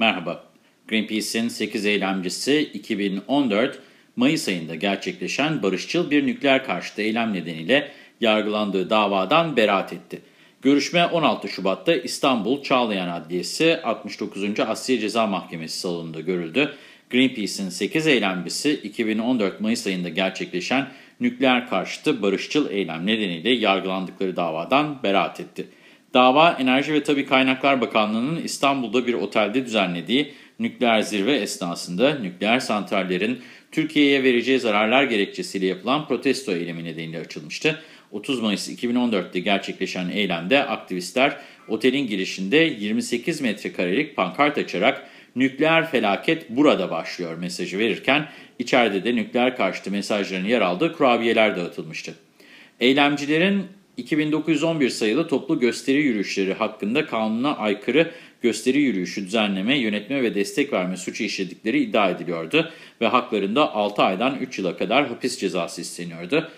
Merhaba. Greenpeace'in 8 eylemcisi 2014 Mayıs ayında gerçekleşen barışçıl bir nükleer karşıtı eylem nedeniyle yargılandığı davadan beraat etti. Görüşme 16 Şubat'ta İstanbul Çağlayan Adliyesi 69. Asya Ceza Mahkemesi salonunda görüldü. Greenpeace'in 8 eylemcisi 2014 Mayıs ayında gerçekleşen nükleer karşıtı barışçıl eylem nedeniyle yargılandıkları davadan beraat etti. Dava, Enerji ve Tabi Kaynaklar Bakanlığı'nın İstanbul'da bir otelde düzenlediği nükleer zirve esnasında nükleer santrallerin Türkiye'ye vereceği zararlar gerekçesiyle yapılan protesto eylemi nedeniyle açılmıştı. 30 Mayıs 2014'te gerçekleşen eylemde aktivistler otelin girişinde 28 metrekarelik pankart açarak nükleer felaket burada başlıyor mesajı verirken içeride de nükleer karşıtı mesajların yer aldığı kurabiyeler dağıtılmıştı. Eylemcilerin 2911 sayılı toplu gösteri yürüyüşleri hakkında kanuna aykırı gösteri yürüyüşü düzenleme, yönetme ve destek verme suçu işledikleri iddia ediliyordu ve haklarında 6 aydan 3 yıla kadar hapis cezası isteniyordu.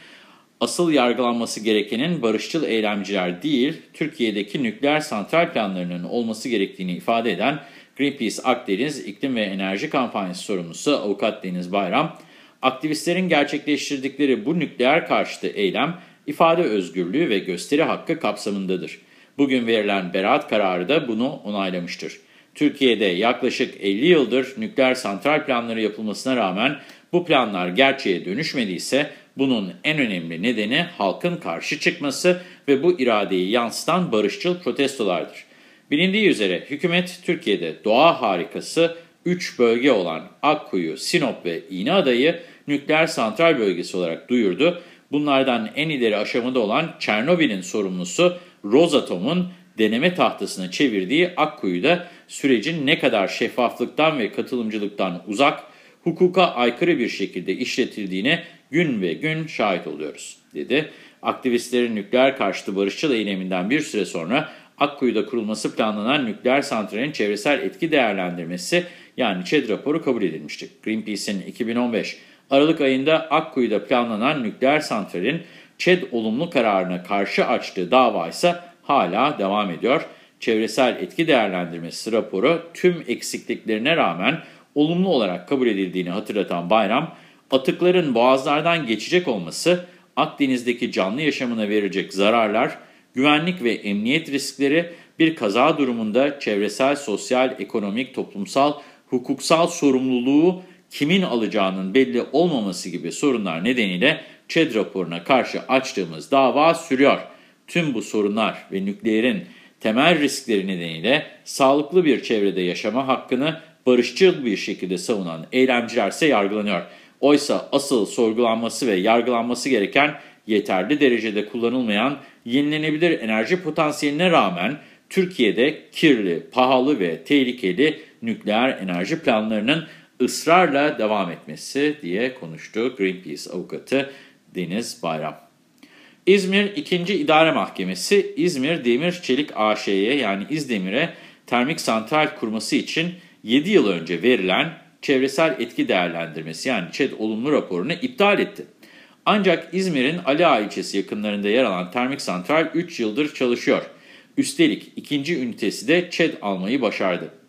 Asıl yargılanması gerekenin barışçıl eylemciler değil, Türkiye'deki nükleer santral planlarının olması gerektiğini ifade eden Greenpeace Akdeniz İklim ve Enerji Kampanyası sorumlusu Avukat Deniz Bayram, aktivistlerin gerçekleştirdikleri bu nükleer karşıtı eylem, ifade özgürlüğü ve gösteri hakkı kapsamındadır. Bugün verilen beraat kararı da bunu onaylamıştır. Türkiye'de yaklaşık 50 yıldır nükleer santral planları yapılmasına rağmen bu planlar gerçeğe dönüşmediyse bunun en önemli nedeni halkın karşı çıkması ve bu iradeyi yansıtan barışçıl protestolardır. Bilindiği üzere hükümet Türkiye'de doğa harikası 3 bölge olan Akkuyu, Sinop ve İğneada'yı nükleer santral bölgesi olarak duyurdu. Bunlardan en ileri aşamada olan Çernobil'in sorumlusu Rosatom'un deneme tahtasına çevirdiği Akkuyu'da sürecin ne kadar şeffaflıktan ve katılımcılıktan uzak, hukuka aykırı bir şekilde işletildiğine gün ve gün şahit oluyoruz, dedi. Aktivistlerin nükleer karşıtı barışçıl eyleminden bir süre sonra Akkuyu'da kurulması planlanan nükleer santralin çevresel etki değerlendirmesi yani ÇED raporu kabul edilmişti. Greenpeace'in 2015 Aralık ayında Akkuyu'da planlanan nükleer santralin ÇED olumlu kararına karşı açtığı dava ise hala devam ediyor. Çevresel etki değerlendirmesi raporu tüm eksikliklerine rağmen olumlu olarak kabul edildiğini hatırlatan Bayram, atıkların boğazlardan geçecek olması, Akdeniz'deki canlı yaşamına verecek zararlar, güvenlik ve emniyet riskleri, bir kaza durumunda çevresel, sosyal, ekonomik, toplumsal, hukuksal sorumluluğu kimin alacağının belli olmaması gibi sorunlar nedeniyle ÇED raporuna karşı açtığımız dava sürüyor. Tüm bu sorunlar ve nükleerin temel riskleri nedeniyle sağlıklı bir çevrede yaşama hakkını barışçıl bir şekilde savunan eylemcilerse yargılanıyor. Oysa asıl sorgulanması ve yargılanması gereken yeterli derecede kullanılmayan yenilenebilir enerji potansiyeline rağmen Türkiye'de kirli, pahalı ve tehlikeli nükleer enerji planlarının ısrarla devam etmesi diye konuştu Greenpeace avukatı Deniz Bayram. İzmir 2. İdare Mahkemesi İzmir Demir Çelik AŞ'ye yani İzdemir'e termik santral kurması için 7 yıl önce verilen çevresel etki değerlendirmesi yani ÇED olumlu raporunu iptal etti. Ancak İzmir'in Ali Ağa ilçesi yakınlarında yer alan termik santral 3 yıldır çalışıyor. Üstelik ikinci ünitesi de ÇED almayı başardı.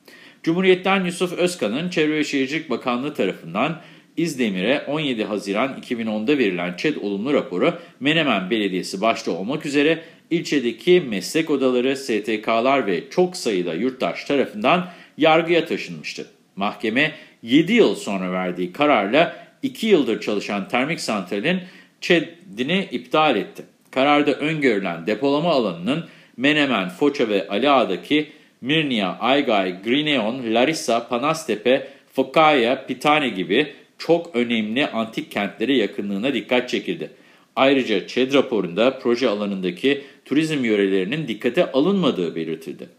Cumhuriyet'ten Yusuf Özkan'ın Çevre ve Şehircilik Bakanlığı tarafından İzdemir'e 17 Haziran 2010'da verilen ÇED olumlu raporu Menemen Belediyesi başta olmak üzere ilçedeki meslek odaları, STK'lar ve çok sayıda yurttaş tarafından yargıya taşınmıştı. Mahkeme 7 yıl sonra verdiği kararla 2 yıldır çalışan termik santralin ÇED'ini iptal etti. Kararda öngörülen depolama alanının Menemen, Foça ve Aliağa'daki Mirnia, Aygay, Grineon, Larissa, Panastepe, Fokaya, Pitane gibi çok önemli antik kentlere yakınlığına dikkat çekildi. Ayrıca ÇED raporunda proje alanındaki turizm yörelerinin dikkate alınmadığı belirtildi.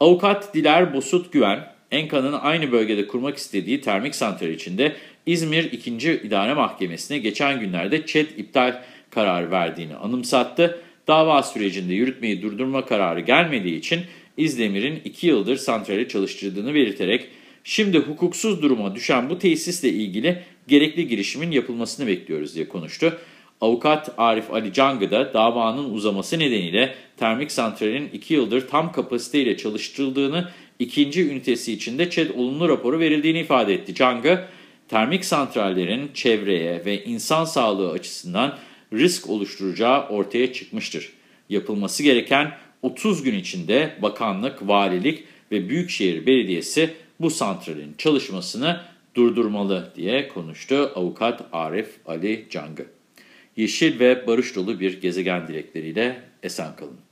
Avukat Diler Bosut Güven, Enka'nın aynı bölgede kurmak istediği termik santral içinde İzmir 2. İdare Mahkemesi'ne geçen günlerde ÇED iptal kararı verdiğini anımsattı. Dava sürecinde yürütmeyi durdurma kararı gelmediği için İzdemir'in 2 yıldır santrali çalıştırdığını belirterek Şimdi hukuksuz duruma düşen bu tesisle ilgili gerekli girişimin yapılmasını bekliyoruz diye konuştu. Avukat Arif Ali Cangı da davanın uzaması nedeniyle termik santralin 2 yıldır tam kapasiteyle çalıştırıldığını ikinci ünitesi için de ÇED olumlu raporu verildiğini ifade etti. Cang'ı termik santrallerin çevreye ve insan sağlığı açısından risk oluşturacağı ortaya çıkmıştır. Yapılması gereken 30 gün içinde bakanlık, valilik ve büyükşehir belediyesi bu santralin çalışmasını durdurmalı diye konuştu avukat Arif Ali Cang'ı. Yeşil ve barış dolu bir gezegen dilekleriyle esen kalın.